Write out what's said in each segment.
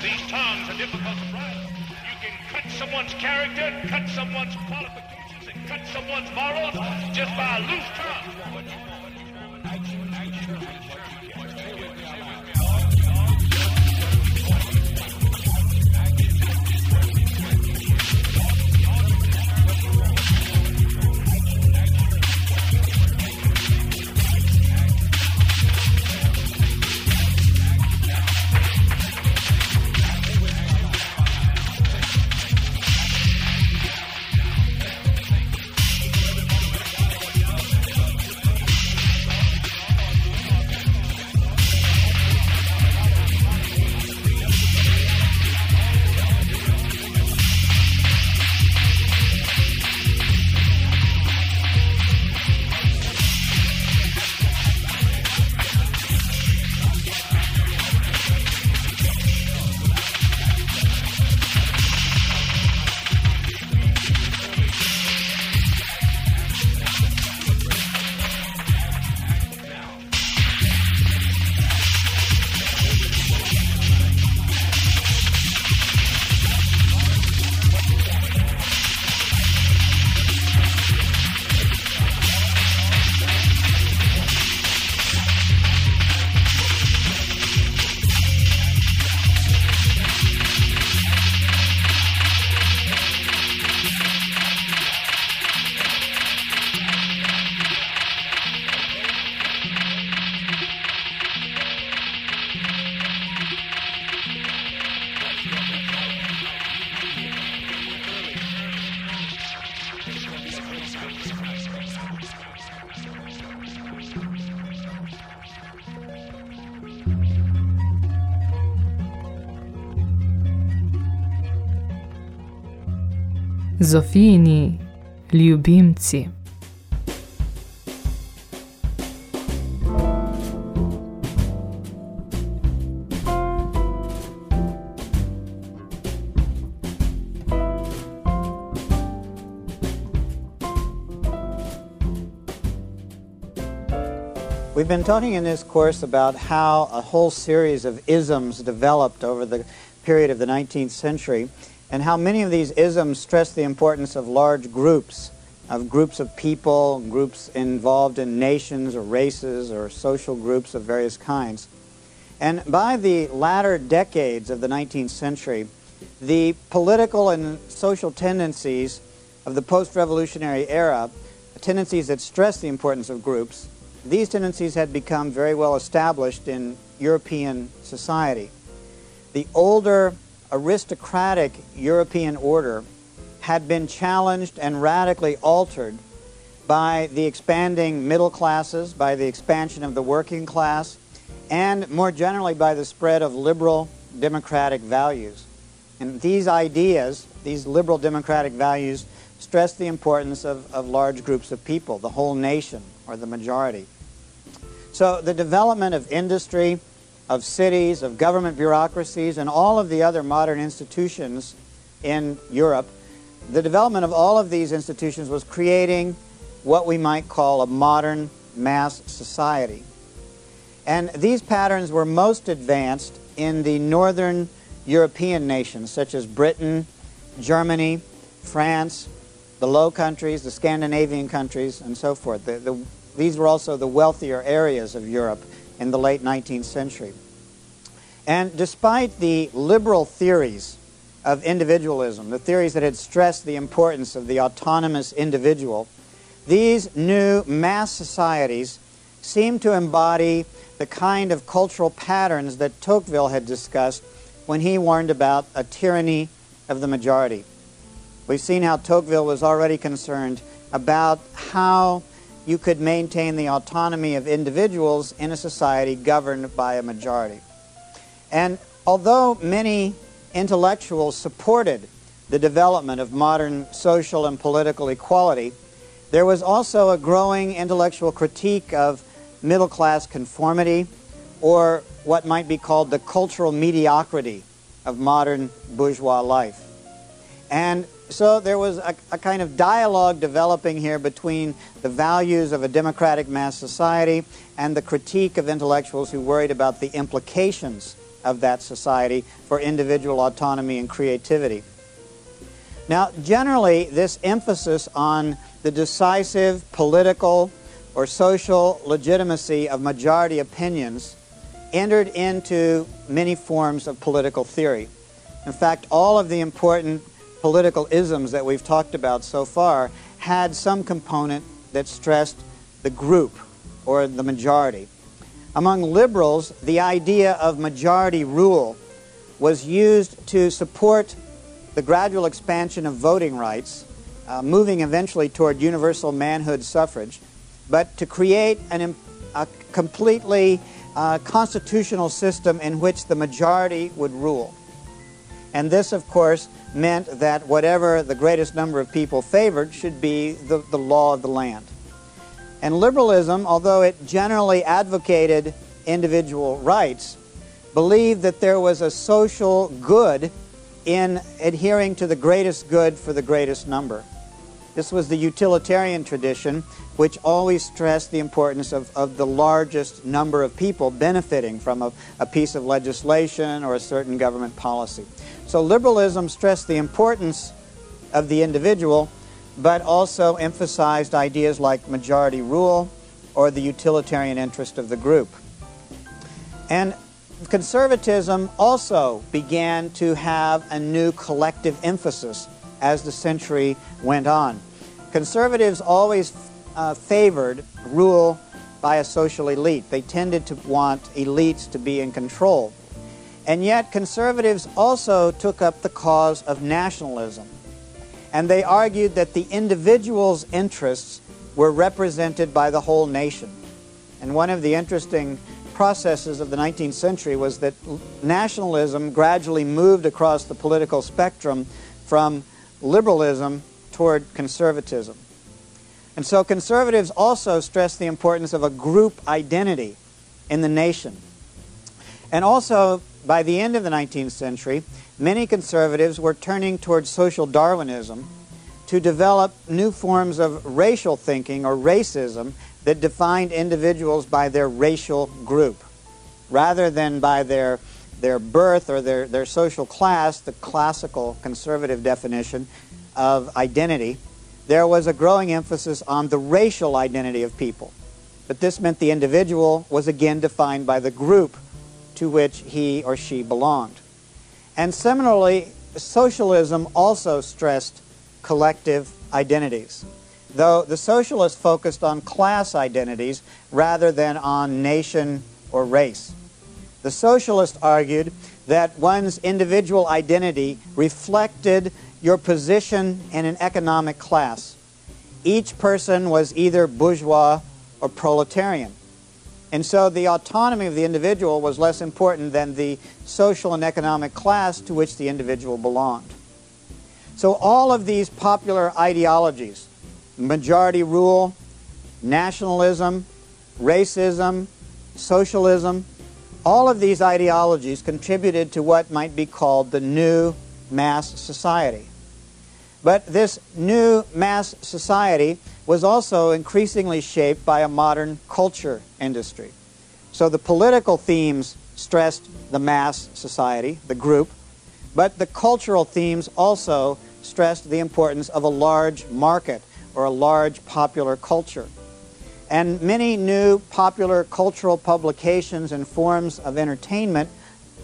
These tongues are difficult to write. You can cut someone's character, cut someone's qualifications, and cut someone's morals just by a loose tongue. Zofijini ljubimci. We've been talking in this course about how a whole series of isms developed over the period of the 19th century and how many of these isms stress the importance of large groups, of groups of people, groups involved in nations or races or social groups of various kinds. And by the latter decades of the 19th century, the political and social tendencies of the post revolutionary era, tendencies that stress the importance of groups, these tendencies had become very well established in European society. The older aristocratic European order had been challenged and radically altered by the expanding middle classes, by the expansion of the working class, and more generally by the spread of liberal democratic values. And these ideas, these liberal democratic values, stress the importance of, of large groups of people, the whole nation or the majority. So the development of industry, of cities, of government bureaucracies, and all of the other modern institutions in Europe, the development of all of these institutions was creating what we might call a modern mass society. And these patterns were most advanced in the northern European nations, such as Britain, Germany, France, the Low Countries, the Scandinavian countries, and so forth. The, the, these were also the wealthier areas of Europe in the late 19th century. And despite the liberal theories of individualism, the theories that had stressed the importance of the autonomous individual, these new mass societies seem to embody the kind of cultural patterns that Tocqueville had discussed when he warned about a tyranny of the majority. We've seen how Tocqueville was already concerned about how you could maintain the autonomy of individuals in a society governed by a majority. And although many intellectuals supported the development of modern social and political equality, there was also a growing intellectual critique of middle class conformity or what might be called the cultural mediocrity of modern bourgeois life. And so there was a, a, kind of dialogue developing here between the values of a democratic mass society and the critique of intellectuals who worried about the implications of that society for individual autonomy and creativity. Now, generally, this emphasis on the decisive political or social legitimacy of majority opinions entered into many forms of political theory. In fact, all of the important political isms that we've talked about so far had some component that stressed the group or the majority. Among liberals, the idea of majority rule was used to support the gradual expansion of voting rights, uh, moving eventually toward universal manhood suffrage, but to create an, a completely uh, constitutional system in which the majority would rule. And this, of course, meant that whatever the greatest number of people favored should be the, the law of the land. And liberalism, although it generally advocated individual rights, believed that there was a social good in adhering to the greatest good for the greatest number. This was the utilitarian tradition, which always stressed the importance of, of the largest number of people benefiting from a, a piece of legislation or a certain government policy. So liberalism stressed the importance of the individual, but also emphasized ideas like majority rule or the utilitarian interest of the group. And conservatism also began to have a new collective emphasis as the century went on. Conservatives always uh, favored rule by a social elite. They tended to want elites to be in control. And yet, conservatives also took up the cause of nationalism. And they argued that the individual's interests were represented by the whole nation. And one of the interesting processes of the 19th century was that nationalism gradually moved across the political spectrum from liberalism toward conservatism. And so conservatives also stressed the importance of a group identity in the nation. And also by the end of the 19th century, many conservatives were turning towards social Darwinism to develop new forms of racial thinking or racism that defined individuals by their racial group rather than by their, their birth or their, their social class, the classical conservative definition of identity. There was a growing emphasis on the racial identity of people. But this meant the individual was again defined by the group to which he or she belonged. And similarly, socialism also stressed collective identities, though the socialists focused on class identities rather than on nation or race. The socialists argued that one's individual identity reflected your position in an economic class. each person was either bourgeois or proletarian. And so the autonomy of the individual was less important than the social and economic class to which the individual belonged. So all of these popular ideologies, majority rule, nationalism, racism, socialism, all of these ideologies contributed to what might be called the new mass society. But this new mass society was also increasingly shaped by a modern culture industry. So the political themes stressed the mass society, the group, but the cultural themes also stressed the importance of a large market or a large popular culture. And many new popular cultural publications and forms of entertainment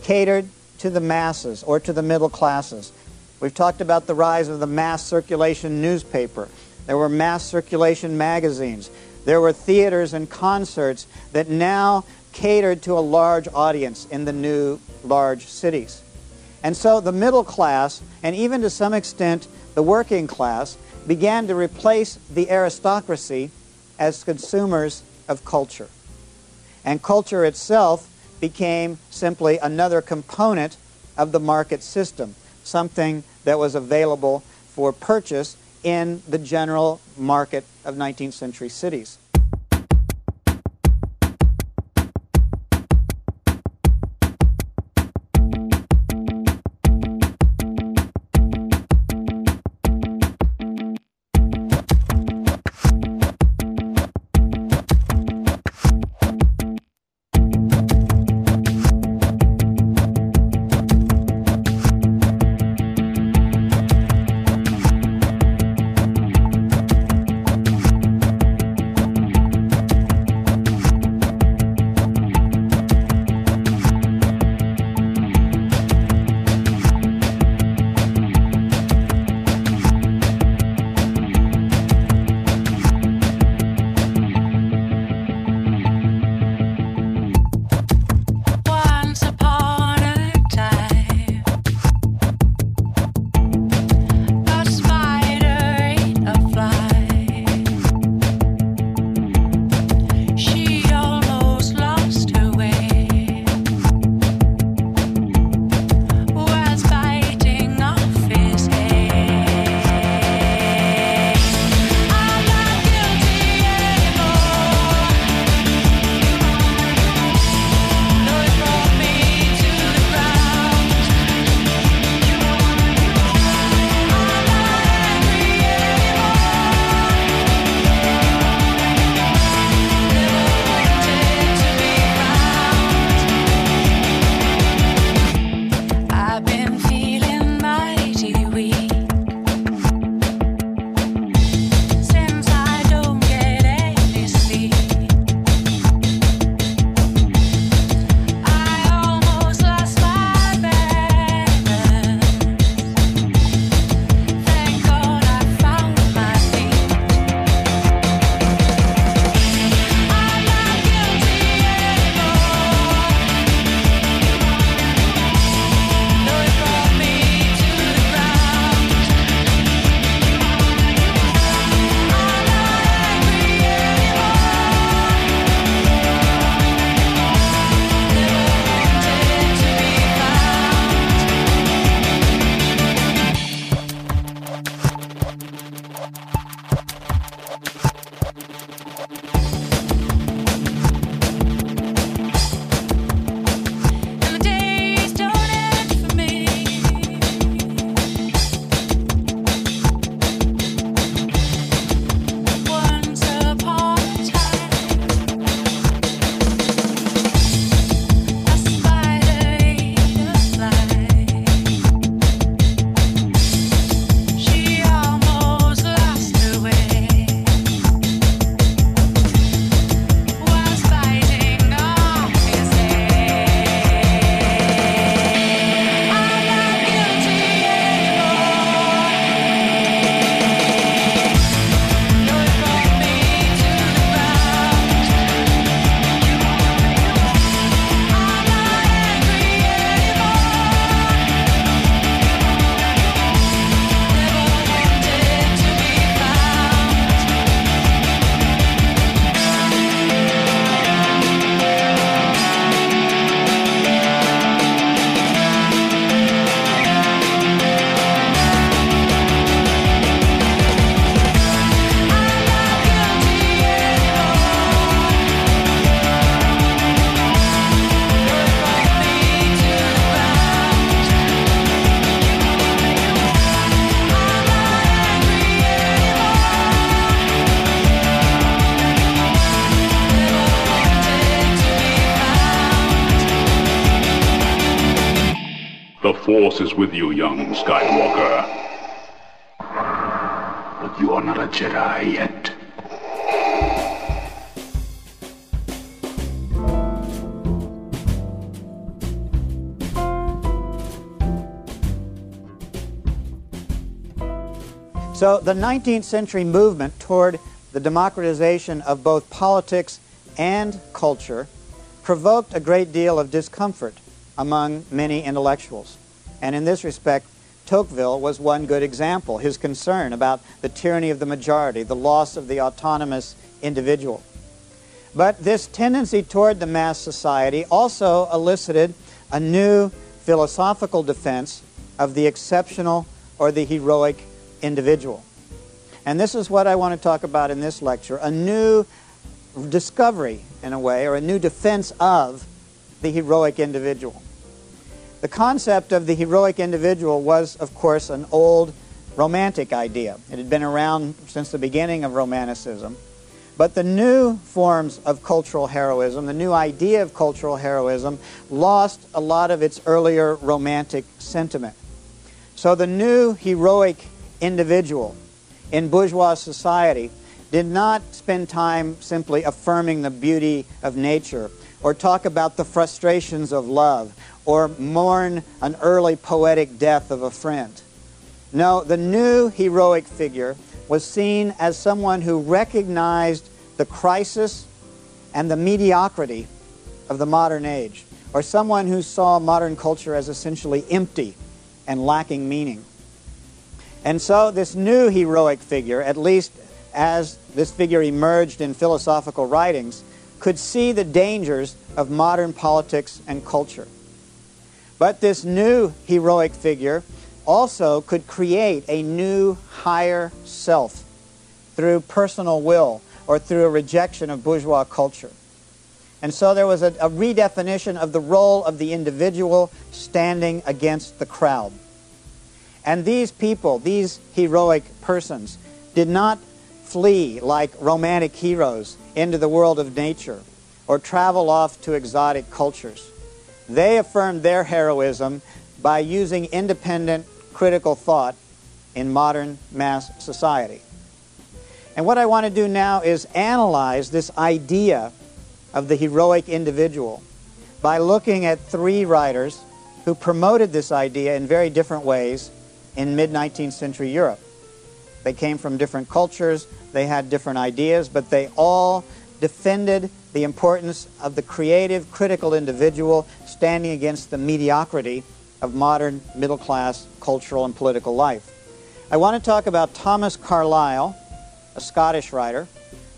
catered to the masses or to the middle classes. We've talked about the rise of the mass circulation newspaper. There were mass circulation magazines. There were theaters and concerts that now catered to a large audience in the new large cities. And so the middle class, and even to some extent the working class, began to replace the aristocracy as consumers of culture. And culture itself became simply another component of the market system, something that was available for purchase in the general market of 19th century cities. With you, young Skywalker. But you are not a Jedi yet. So the 19th century movement toward the democratization of both politics and culture provoked a great deal of discomfort among many intellectuals. And in this respect, Tocqueville was one good example, his concern about the tyranny of the majority, the loss of the autonomous individual. But this tendency toward the mass society also elicited a new philosophical defense of the exceptional or the heroic individual. And this is what I want to talk about in this lecture a new discovery, in a way, or a new defense of the heroic individual. The concept of the heroic individual was, of course, an old romantic idea. It had been around since the beginning of Romanticism. But the new forms of cultural heroism, the new idea of cultural heroism, lost a lot of its earlier romantic sentiment. So the new heroic individual in bourgeois society did not spend time simply affirming the beauty of nature or talk about the frustrations of love or mourn an early poetic death of a friend. No, the new heroic figure was seen as someone who recognized the crisis and the mediocrity of the modern age, or someone who saw modern culture as essentially empty and lacking meaning. And so, this new heroic figure, at least as this figure emerged in philosophical writings, could see the dangers of modern politics and culture. But this new heroic figure also could create a new higher self through personal will or through a rejection of bourgeois culture. And so there was a, a redefinition of the role of the individual standing against the crowd. And these people, these heroic persons, did not flee like romantic heroes into the world of nature or travel off to exotic cultures. They affirmed their heroism by using independent critical thought in modern mass society. And what I want to do now is analyze this idea of the heroic individual by looking at three writers who promoted this idea in very different ways in mid 19th century Europe. They came from different cultures, they had different ideas, but they all defended the importance of the creative, critical individual standing against the mediocrity of modern middle class cultural and political life. I want to talk about Thomas Carlyle, a Scottish writer,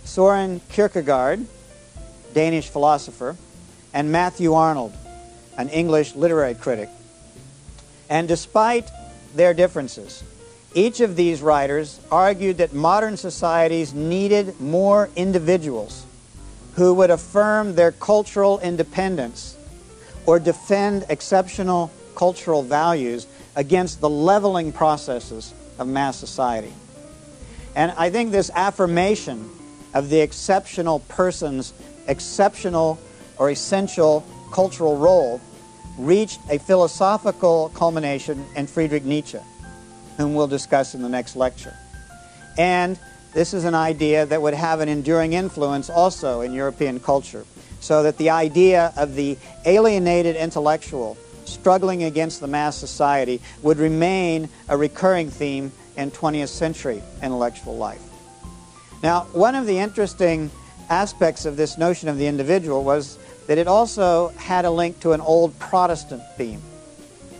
Soren Kierkegaard, Danish philosopher, and Matthew Arnold, an English literary critic. And despite their differences. Each of these writers argued that modern societies needed more individuals who would affirm their cultural independence or defend exceptional cultural values against the leveling processes of mass society. And I think this affirmation of the exceptional person's exceptional or essential cultural role reached a philosophical culmination in Friedrich Nietzsche, whom we'll discuss in the next lecture. And this is an idea that would have an enduring influence also in European culture, so that the idea of the alienated intellectual struggling against the mass society would remain a recurring theme in 20th century intellectual life. Now, one of the interesting aspects of this notion of the individual was that it also had a link to an old Protestant theme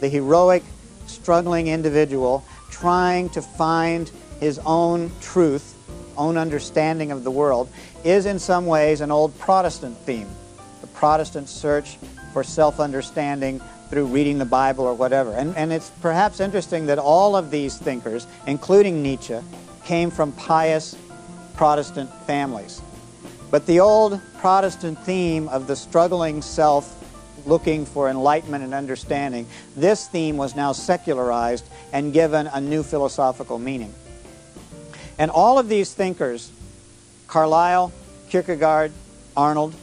the heroic, struggling individual trying to find his own truth, own understanding of the world, is in some ways an old Protestant theme. The Protestant search for self understanding through reading the Bible or whatever. And, and it's perhaps interesting that all of these thinkers, including Nietzsche, came from pious Protestant families. But the old Protestant theme of the struggling self looking for enlightenment and understanding, this theme was now secularized and given a new philosophical meaning. And all of these thinkers, Carlyle, Kierkegaard, Arnold,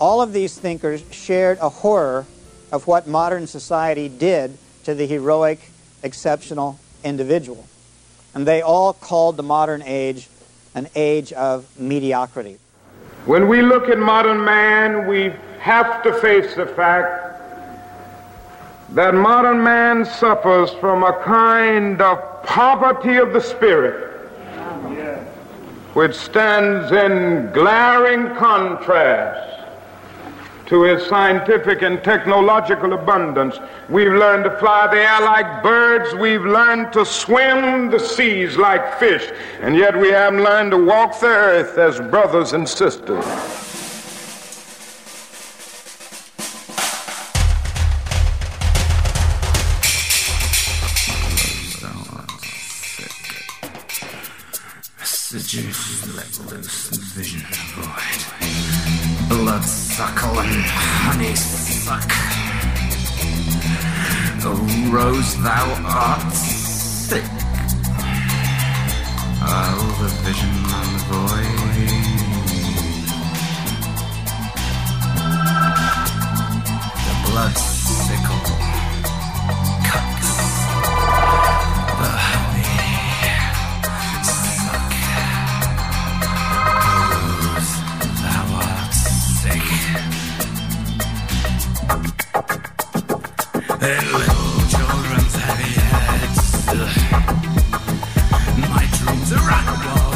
all of these thinkers shared a horror of what modern society did to the heroic, exceptional individual. And they all called the modern age an age of mediocrity. When we look at modern man, we have to face the fact that modern man suffers from a kind of poverty of the spirit which stands in glaring contrast to his scientific and technological abundance. We've learned to fly the air like birds. We've learned to swim the seas like fish. And yet we haven't learned to walk the earth as brothers and sisters. Let loose vision void. Rose, thou art sick. Oh, the vision and the void. The blood sickle cuts the honey. Suck. Rose, thou art sick. And My dreams are all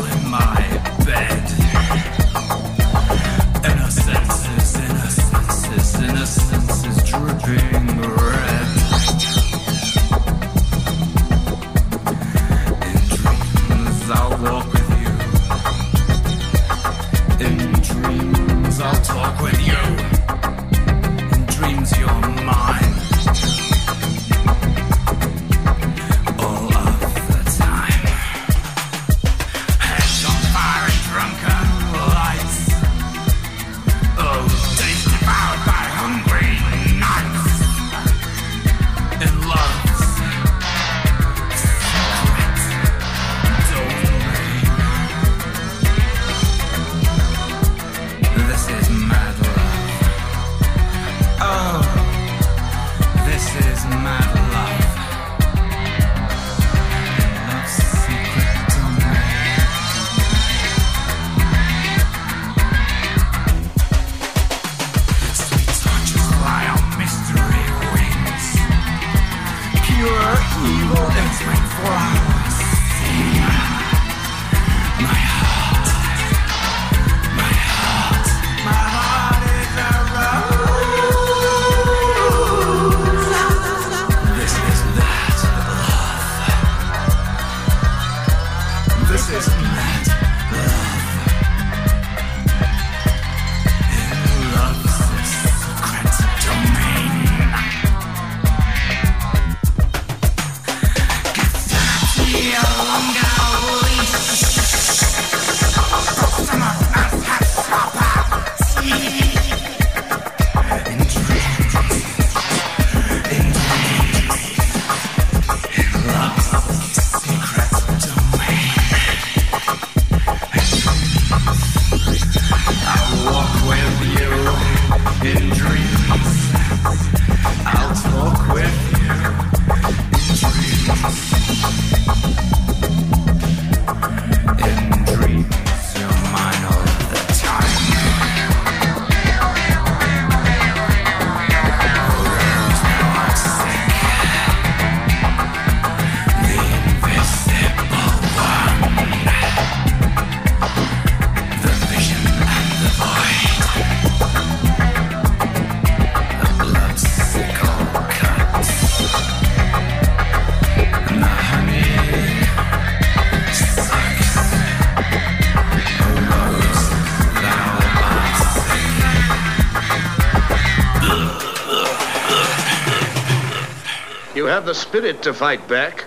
have the spirit to fight back,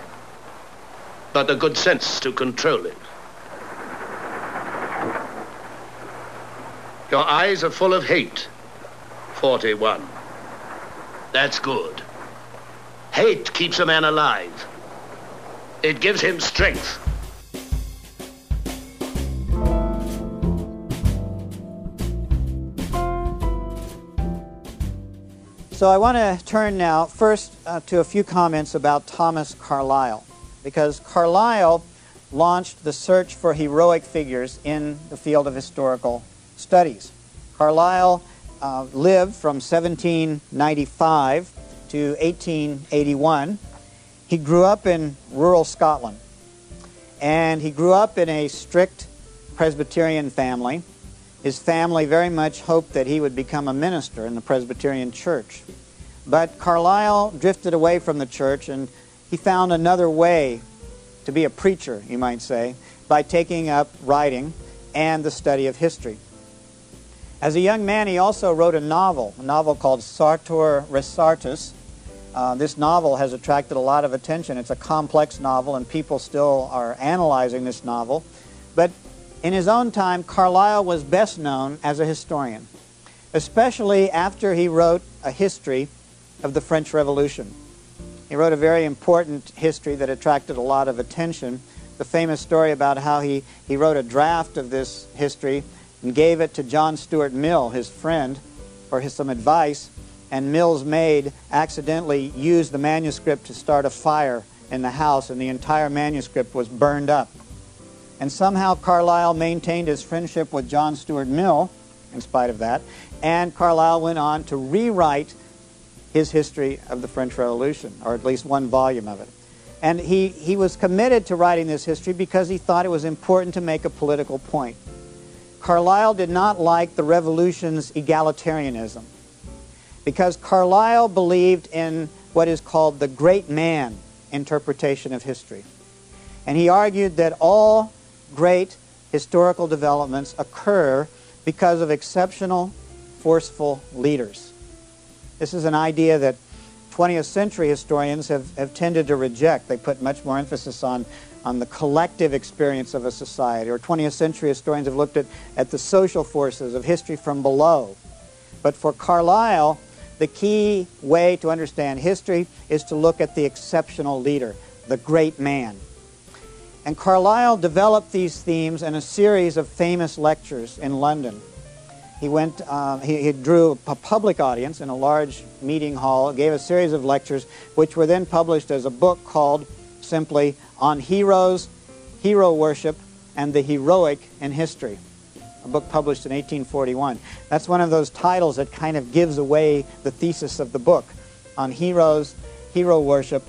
but the good sense to control it. Your eyes are full of hate. 41. That's good. Hate keeps a man alive. It gives him strength. So I want to turn now first uh, to a few comments about Thomas Carlyle, because Carlyle launched the search for heroic figures in the field of historical studies. Carlyle uh, lived from 1795 to 1881. He grew up in rural Scotland, and he grew up in a strict Presbyterian family. His family very much hoped that he would become a minister in the Presbyterian church. But Carlyle drifted away from the church and he found another way to be a preacher, you might say, by taking up writing and the study of history. As a young man, he also wrote a novel, a novel called Sartor Resartus. Uh, this novel has attracted a lot of attention. It's a complex novel, and people still are analyzing this novel. But in his own time, Carlyle was best known as a historian, especially after he wrote a history of the French Revolution. He wrote a very important history that attracted a lot of attention. The famous story about how he, he wrote a draft of this history and gave it to John Stuart Mill, his friend, for his, some advice, and Mill's maid accidentally used the manuscript to start a fire in the house, and the entire manuscript was burned up. And somehow Carlyle maintained his friendship with John Stuart Mill, in spite of that, and Carlyle went on to rewrite his history of the French Revolution, or at least one volume of it. And he, he was committed to writing this history because he thought it was important to make a political point. Carlyle did not like the revolution's egalitarianism because Carlyle believed in what is called the great man interpretation of history. And he argued that all great historical developments occur because of exceptional, forceful leaders. This is an idea that 20th century historians have, have tended to reject. They put much more emphasis on on the collective experience of a society. Or 20th century historians have looked at, at the social forces of history from below. But for Carlyle, the key way to understand history is to look at the exceptional leader, the great man. And Carlyle developed these themes in a series of famous lectures in London. He went, um, he, he, drew a public audience in a large meeting hall, gave a series of lectures, which were then published as a book called simply on heroes, hero worship, and the heroic in history, a book published in 1841. That's one of those titles that kind of gives away the thesis of the book on heroes, hero worship,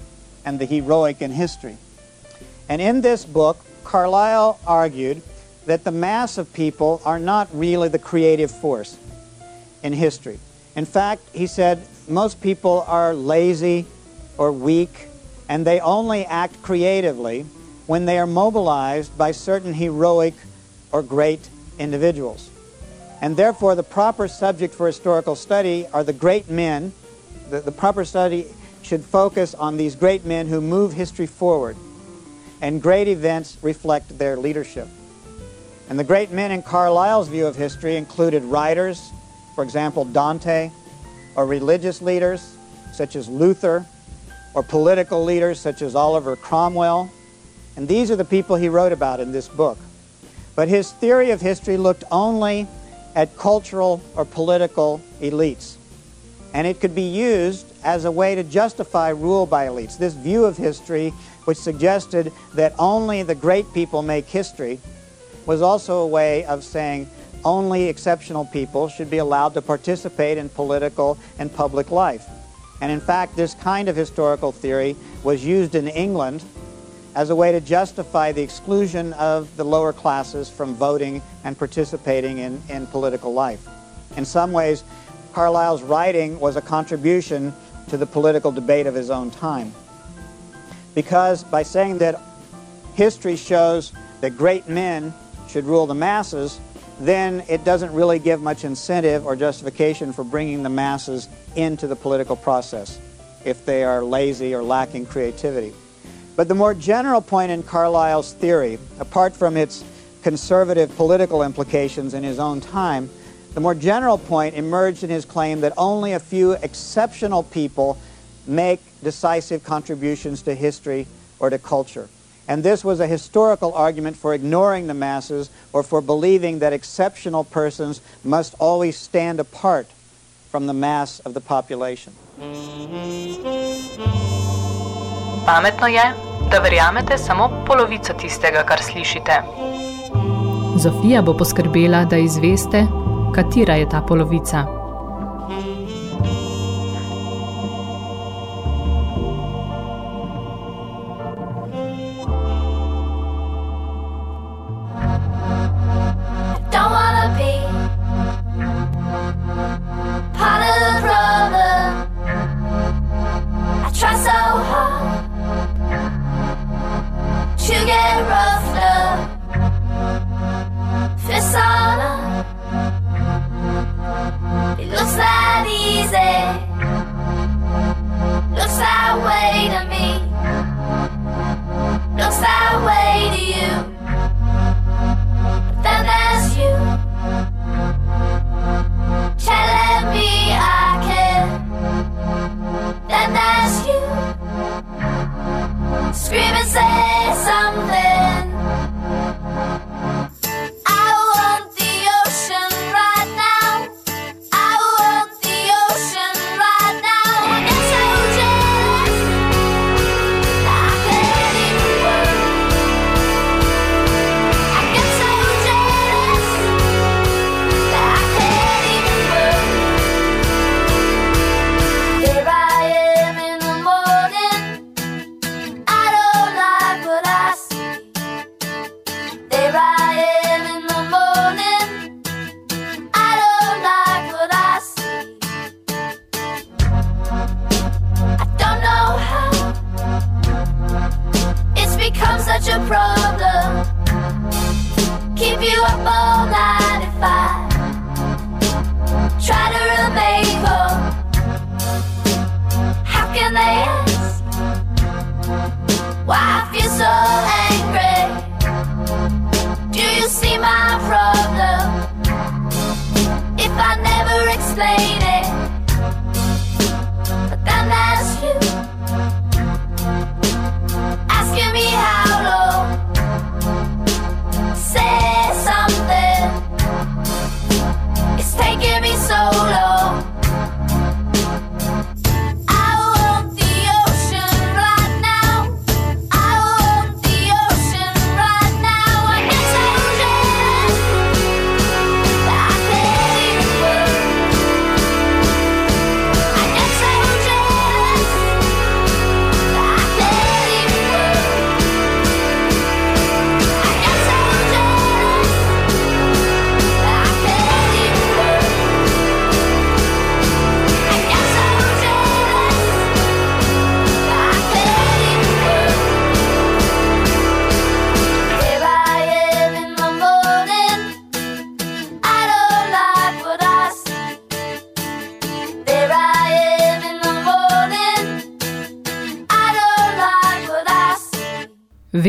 and the heroic in history. And in this book, Carlyle argued that the mass of people are not really the creative force in history. In fact, he said most people are lazy or weak and they only act creatively when they are mobilized by certain heroic or great individuals. And therefore, the proper subject for historical study are the great men. The, the proper study should focus on these great men who move history forward. And great events reflect their leadership. And the great men in Carlyle's view of history included writers, for example, Dante, or religious leaders, such as Luther, or political leaders such as Oliver Cromwell. And these are the people he wrote about in this book. But his theory of history looked only at cultural or political elites. And it could be used as a way to justify rule by elites. This view of history, which suggested that only the great people make history, was also a way of saying only exceptional people should be allowed to participate in political and public life. And in fact, this kind of historical theory was used in England as a way to justify the exclusion of the lower classes from voting and participating in, in political life. In some ways, Carlyle's writing was a contribution to the political debate of his own time. Because by saying that history shows that great men should rule the masses, then it doesn't really give much incentive or justification for bringing the masses into the political process if they are lazy or lacking creativity. But the more general point in Carlyle's theory, apart from its conservative political implications in his own time, the more general point emerged in his claim that only a few exceptional people make decisive contributions to history or to culture. And this was a historical argument for ignoring the masses or for believing that exceptional persons must always stand apart from the mass of the population. Pametno je, da verjamete samo polovico tistega, kar slišite. Zofija bo poskrbela, da izveste, katera je ta polovica.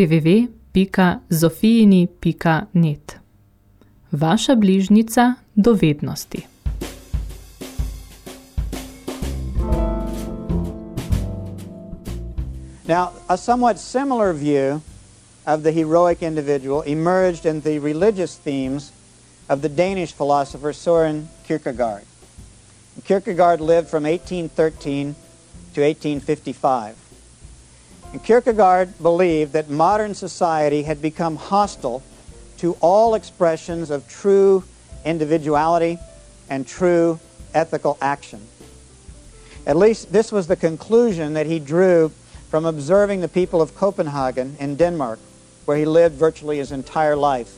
www.zofijini.net Vaša bližnica do vednosti. Now, a somewhat similar view of the heroic individual emerged in the religious themes of the Danish philosopher Soren Kierkegaard. Kierkegaard lived from 1813 to 1855. And Kierkegaard believed that modern society had become hostile to all expressions of true individuality and true ethical action. At least this was the conclusion that he drew from observing the people of Copenhagen in Denmark, where he lived virtually his entire life,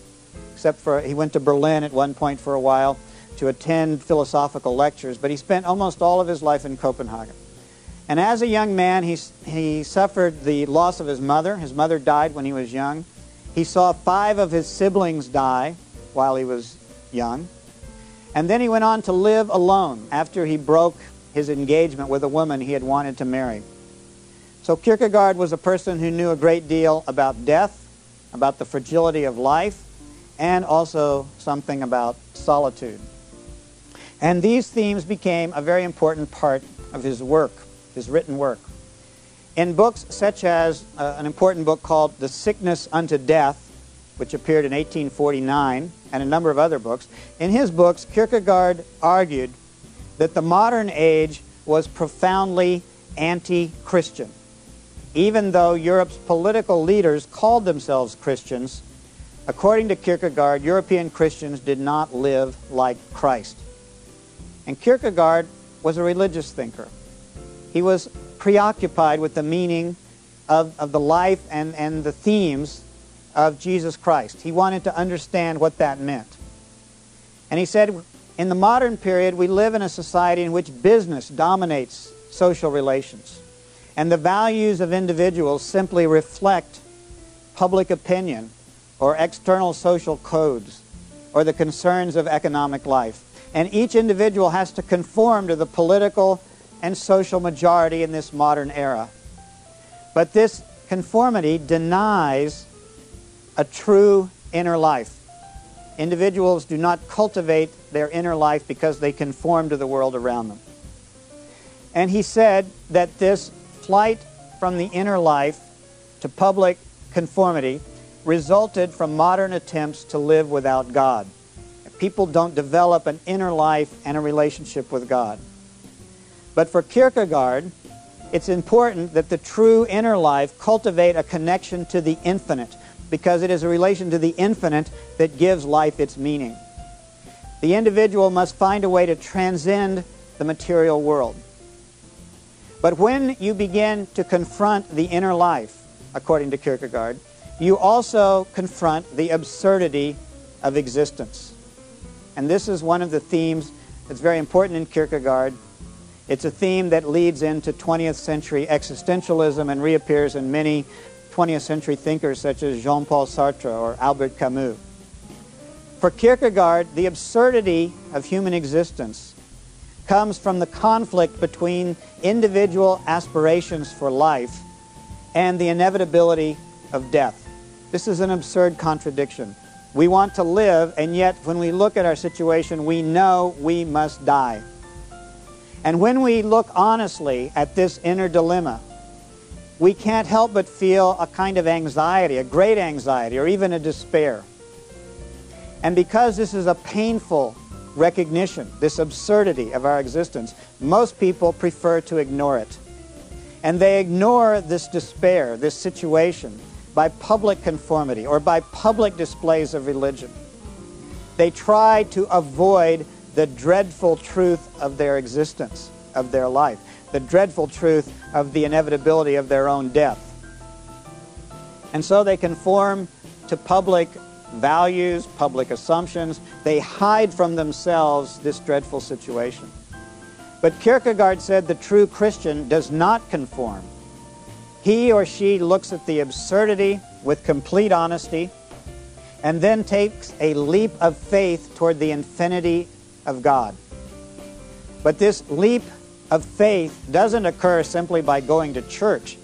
except for he went to Berlin at one point for a while to attend philosophical lectures, but he spent almost all of his life in Copenhagen. And as a young man, he, he suffered the loss of his mother. His mother died when he was young. He saw five of his siblings die while he was young. And then he went on to live alone after he broke his engagement with a woman he had wanted to marry. So Kierkegaard was a person who knew a great deal about death, about the fragility of life, and also something about solitude. And these themes became a very important part of his work, his written work. In books such as uh, an important book called The Sickness Unto Death, which appeared in 1849, and a number of other books, in his books, Kierkegaard argued that the modern age was profoundly anti Christian. Even though Europe's political leaders called themselves Christians, according to Kierkegaard, European Christians did not live like Christ. And Kierkegaard was a religious thinker. He was preoccupied with the meaning of, of the life and, and the themes of Jesus Christ. He wanted to understand what that meant. And he said, in the modern period, we live in a society in which business dominates social relations. And the values of individuals simply reflect public opinion or external social codes or the concerns of economic life. And each individual has to conform to the political and social majority in this modern era. But this conformity denies a true inner life. Individuals do not cultivate their inner life because they conform to the world around them. And he said that this flight from the inner life to public conformity resulted from modern attempts to live without God. People don't develop an inner life and a relationship with God. But for Kierkegaard, it's important that the true inner life cultivate a connection to the infinite because it is a relation to the infinite that gives life its meaning. The individual must find a way to transcend the material world. But when you begin to confront the inner life, according to Kierkegaard, you also confront the absurdity of existence. And this is one of the themes that's very important in Kierkegaard. It's a theme that leads into 20th century existentialism and reappears in many 20th century thinkers such as Jean Paul Sartre or Albert Camus. For Kierkegaard, the absurdity of human existence comes from the conflict between individual aspirations for life and the inevitability of death. This is an absurd contradiction. We want to live, and yet when we look at our situation, we know we must die. And when we look honestly at this inner dilemma, we can't help but feel a kind of anxiety, a great anxiety, or even a despair. And because this is a painful recognition, this absurdity of our existence, most people prefer to ignore it. And they ignore this despair, this situation, by public conformity or by public displays of religion. They try to avoid the dreadful truth of their existence, of their life, the dreadful truth of the inevitability of their own death. And so they conform to public values, public assumptions. They hide from themselves this dreadful situation. But Kierkegaard said the true Christian does not conform. He or she looks at the absurdity with complete honesty and then takes a leap of faith toward the infinity of God. But this leap of faith doesn't occur simply by going to church.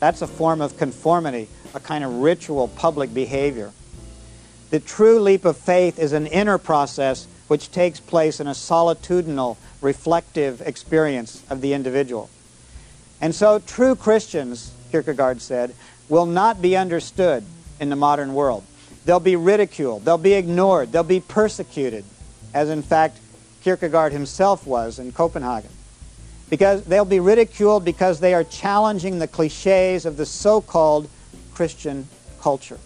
That's a form of conformity, a kind of ritual public behavior. The true leap of faith is an inner process which takes place in a solitudinal, reflective experience of the individual. And so, true Christians, Kierkegaard said, will not be understood in the modern world. They'll be ridiculed, they'll be ignored, they'll be persecuted, as in fact Kierkegaard himself was in Copenhagen. Because they'll be ridiculed because they are challenging the cliches of the so called Christian culture.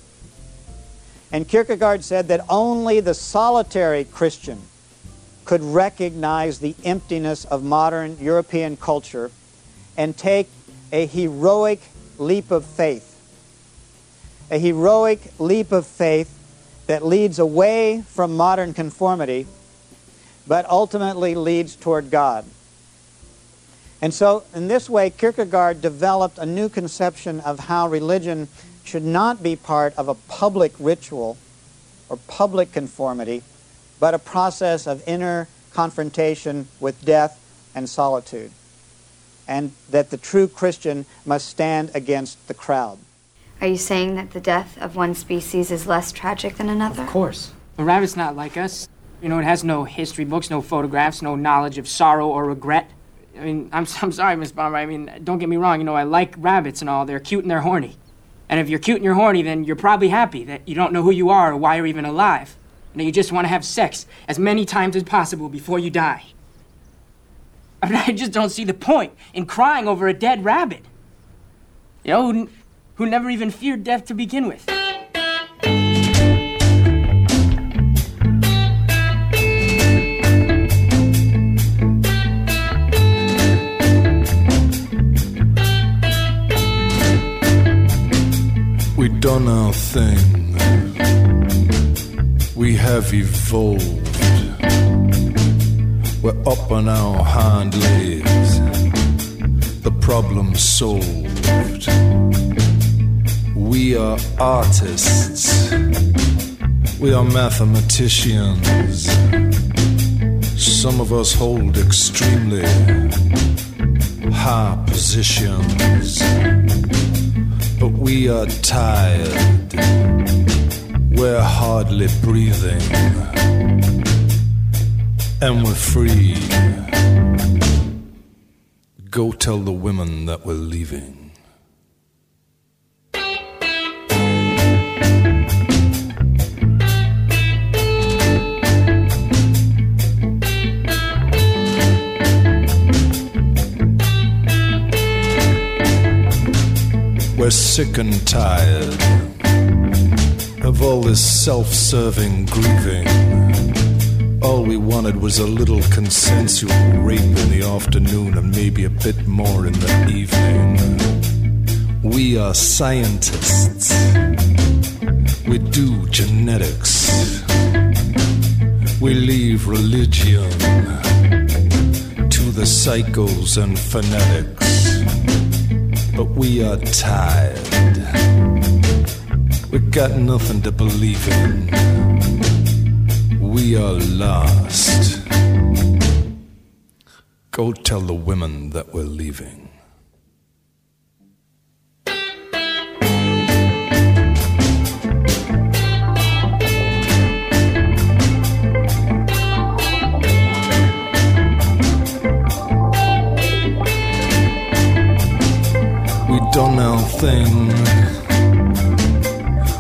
And Kierkegaard said that only the solitary Christian could recognize the emptiness of modern European culture and take a heroic leap of faith. A heroic leap of faith that leads away from modern conformity, but ultimately leads toward God. And so, in this way, Kierkegaard developed a new conception of how religion should not be part of a public ritual or public conformity, but a process of inner confrontation with death and solitude. And that the true Christian must stand against the crowd. Are you saying that the death of one species is less tragic than another? Of course. A rabbit's not like us. You know, it has no history books, no photographs, no knowledge of sorrow or regret. I mean, I'm, I'm sorry, Miss Bomber. I mean, don't get me wrong. You know, I like rabbits and all. They're cute and they're horny. And if you're cute and you're horny, then you're probably happy that you don't know who you are or why you're even alive. And you just want to have sex as many times as possible before you die. I just don't see the point in crying over a dead rabbit. You know, who, who never even feared death to begin with. We done our thing. We have evolved. We're up on our hind legs. The problem solved. We are artists. We are mathematicians. Some of us hold extremely high positions. We are tired. We're hardly breathing. And we're free. Go tell the women that we're leaving. We're sick and tired of all this self serving grieving. All we wanted was a little consensual rape in the afternoon and maybe a bit more in the evening. We are scientists. We do genetics. We leave religion to the psychos and phonetics. But we are tired. We got nothing to believe in. We are lost. Go tell the women that we're leaving. Our thing.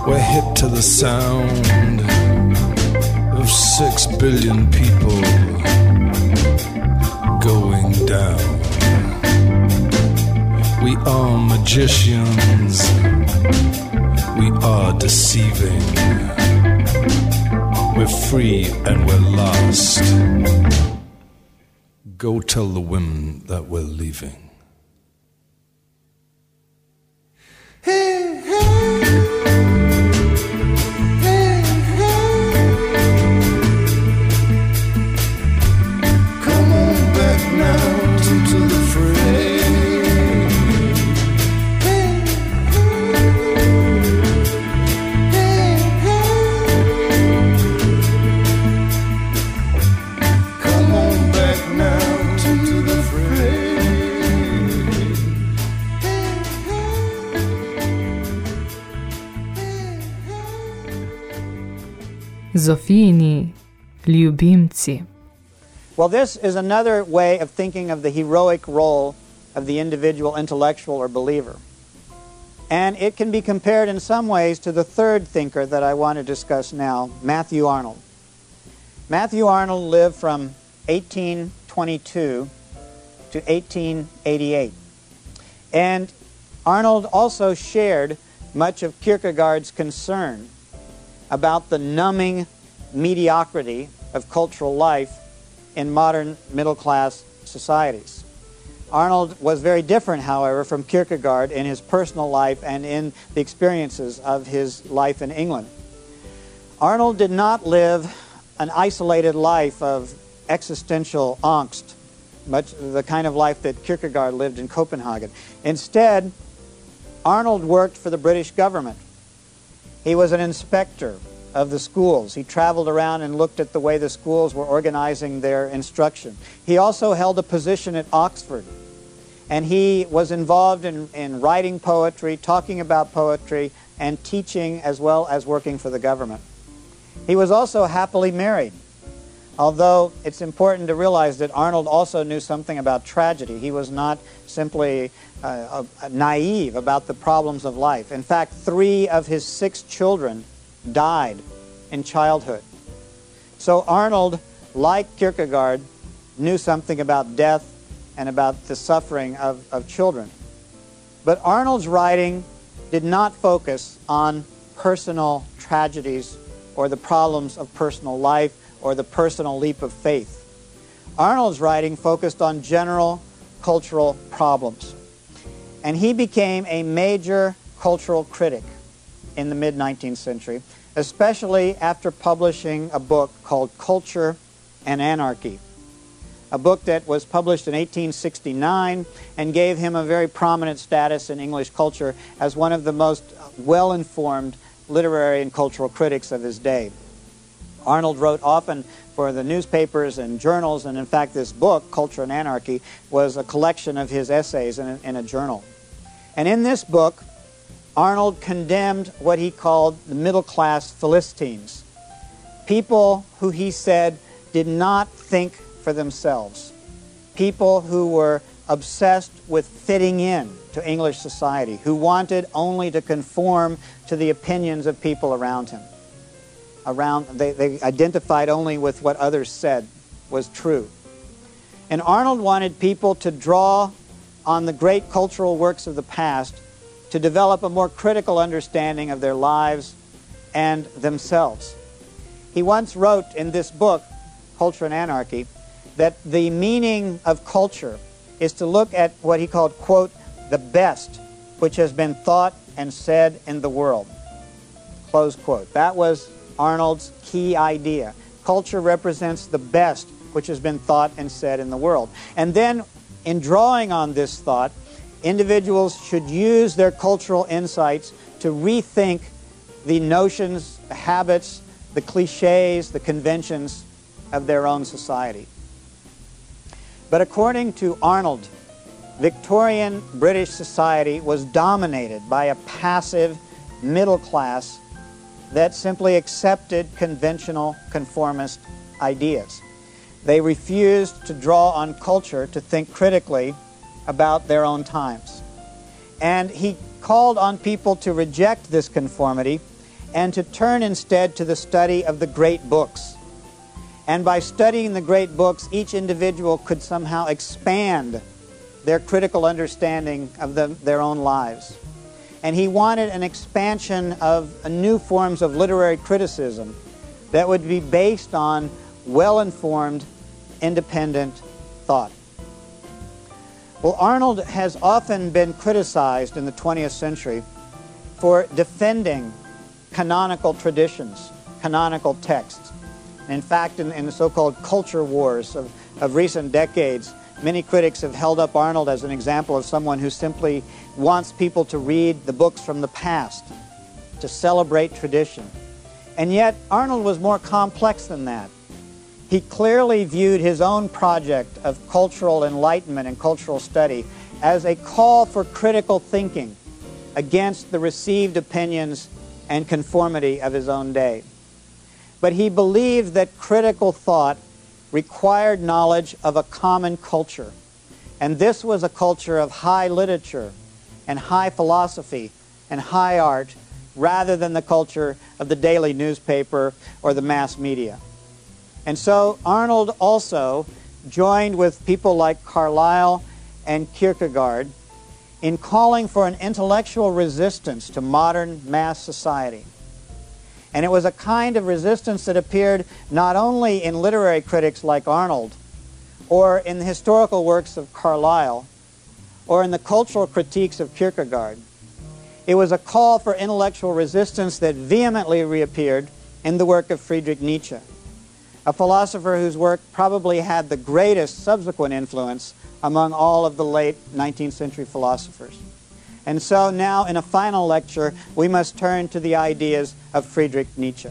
We're hip to the sound of six billion people going down. We are magicians. We are deceiving. We're free and we're lost. Go tell the women that we're leaving. Zofijini ljubimci. Well, this is another way of thinking of the heroic role of the individual intellectual or believer. And it can be compared in some ways to the third thinker that I want to discuss now, Matthew Arnold. Matthew Arnold lived from 1822 to 1888. And Arnold also shared much of Kierkegaard's concern about the numbing mediocrity of cultural life in modern middle class societies. Arnold was very different, however, from Kierkegaard in his personal life and in the experiences of his life in England. Arnold did not live an isolated life of existential angst, much the kind of life that Kierkegaard lived in Copenhagen. Instead, Arnold worked for the British government. He was an inspector of the schools. He traveled around and looked at the way the schools were organizing their instruction. He also held a position at Oxford. And he was involved in, in writing poetry, talking about poetry, and teaching as well as working for the government. He was also happily married. Although it's important to realize that Arnold also knew something about tragedy. He was not simply uh, uh, naive about the problems of life. In fact, three of his six children died in childhood. So Arnold, like Kierkegaard, knew something about death and about the suffering of, of children. But Arnold's writing did not focus on personal tragedies or the problems of personal life or the personal leap of faith. Arnold's writing focused on general cultural problems. And he became a major cultural critic in the mid 19th century, especially after publishing a book called Culture and Anarchy, a book that was published in 1869 and gave him a very prominent status in English culture as one of the most well informed literary and cultural critics of his day. Arnold wrote often for the newspapers and journals, and in fact, this book, Culture and Anarchy, was a collection of his essays in a, in a journal. And in this book, Arnold condemned what he called the middle class Philistines, people who he said did not think for themselves, people who were obsessed with fitting in to English society, who wanted only to conform to the opinions of people around him. Around, they, they identified only with what others said was true. And Arnold wanted people to draw on the great cultural works of the past to develop a more critical understanding of their lives and themselves. He once wrote in this book, Culture and Anarchy, that the meaning of culture is to look at what he called, quote, the best which has been thought and said in the world. Close quote. That was Arnold's key idea. Culture represents the best which has been thought and said in the world. And then, in drawing on this thought, individuals should use their cultural insights to rethink the notions, the habits, the cliches, the conventions of their own society. But according to Arnold, Victorian British society was dominated by a passive middle class that simply accepted conventional conformist ideas. They refused to draw on culture to think critically about their own times. And he called on people to reject this conformity and to turn instead to the study of the great books. And by studying the great books, each individual could somehow expand their critical understanding of the, their own lives. And he wanted an expansion of new forms of literary criticism that would be based on well informed, independent thought. Well, Arnold has often been criticized in the 20th century for defending canonical traditions, canonical texts. In fact, in, in the so called culture wars of, of recent decades, many critics have held up Arnold as an example of someone who simply wants people to read the books from the past, to celebrate tradition. And yet, Arnold was more complex than that. He clearly viewed his own project of cultural enlightenment and cultural study as a call for critical thinking against the received opinions and conformity of his own day. But he believed that critical thought required knowledge of a common culture. And this was a culture of high literature and high philosophy and high art rather than the culture of the daily newspaper or the mass media. And so Arnold also joined with people like Carlyle and Kierkegaard in calling for an intellectual resistance to modern mass society. And it was a kind of resistance that appeared not only in literary critics like Arnold, or in the historical works of Carlyle, or in the cultural critiques of Kierkegaard. It was a call for intellectual resistance that vehemently reappeared in the work of Friedrich Nietzsche a philosopher whose work probably had the greatest subsequent influence among all of the late 19th century philosophers. And so now, in a final lecture, we must turn to the ideas of Friedrich Nietzsche.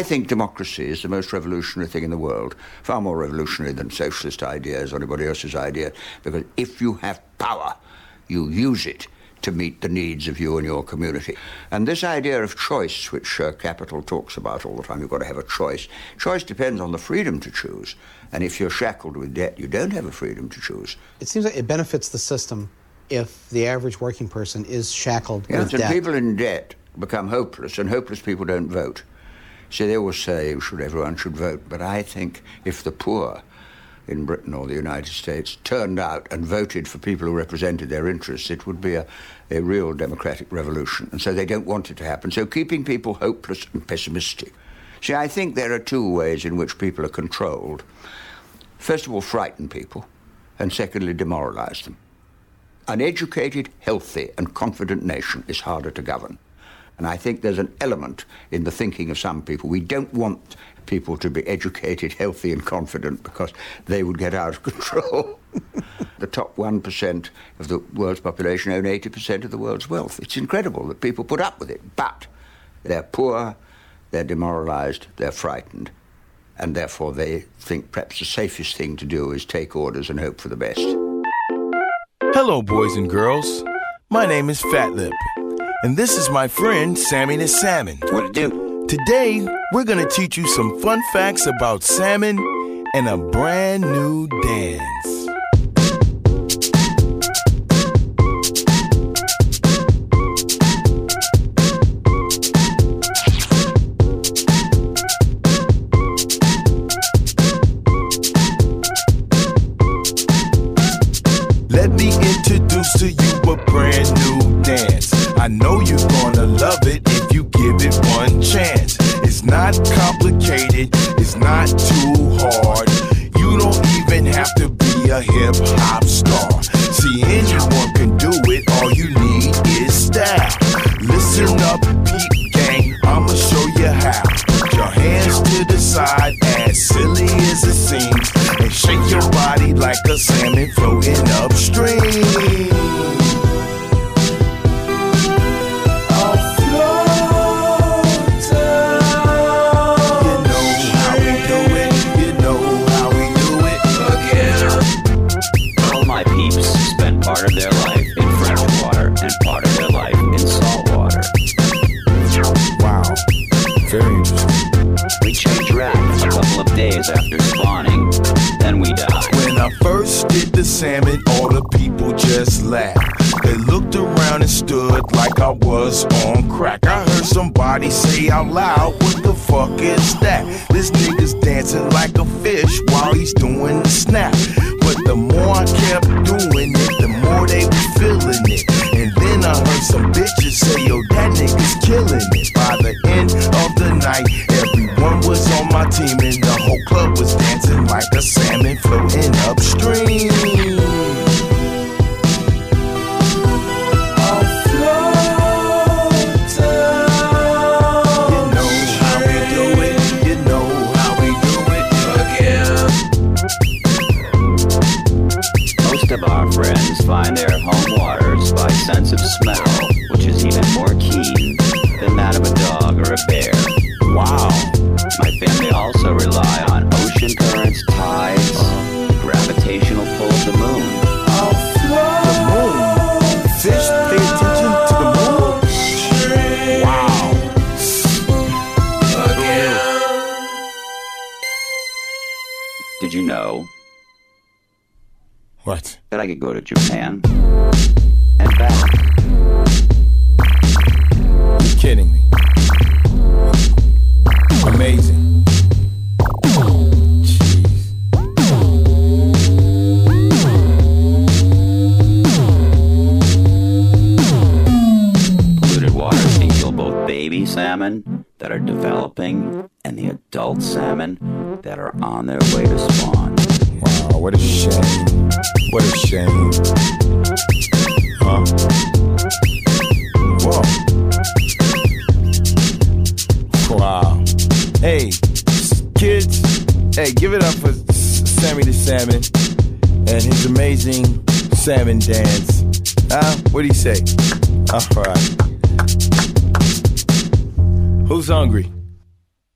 I think democracy is the most revolutionary thing in the world, far more revolutionary than socialist ideas or anybody else's idea, because if you have power, you use it to meet the needs of you and your community. And this idea of choice, which uh, Capital talks about all the time, you've got to have a choice. Choice depends on the freedom to choose. And if you're shackled with debt, you don't have a freedom to choose. It seems like it benefits the system if the average working person is shackled Yes, with and debt. people in debt become hopeless, and hopeless people don't vote. So they always say should everyone should vote, but I think if the poor in Britain or the United States turned out and voted for people who represented their interests, it would be a, a real democratic revolution. And so they don't want it to happen. So keeping people hopeless and pessimistic. See, I think there are two ways in which people are controlled. First of all, frighten people, and secondly, demoralize them. An educated, healthy, and confident nation is harder to govern. And I think there's an element in the thinking of some people. We don't want people to be educated, healthy, and confident because they would get out of control. the top 1% of the world's population own 80% of the world's wealth. It's incredible that people put up with it. But they're poor, they're demoralized, they're frightened. And therefore, they think perhaps the safest thing to do is take orders and hope for the best. Hello, boys and girls. My name is Fat Lip, and this is my friend Sammy the Salmon. What it do? Today, we're gonna teach you some fun facts about salmon and a brand new dance.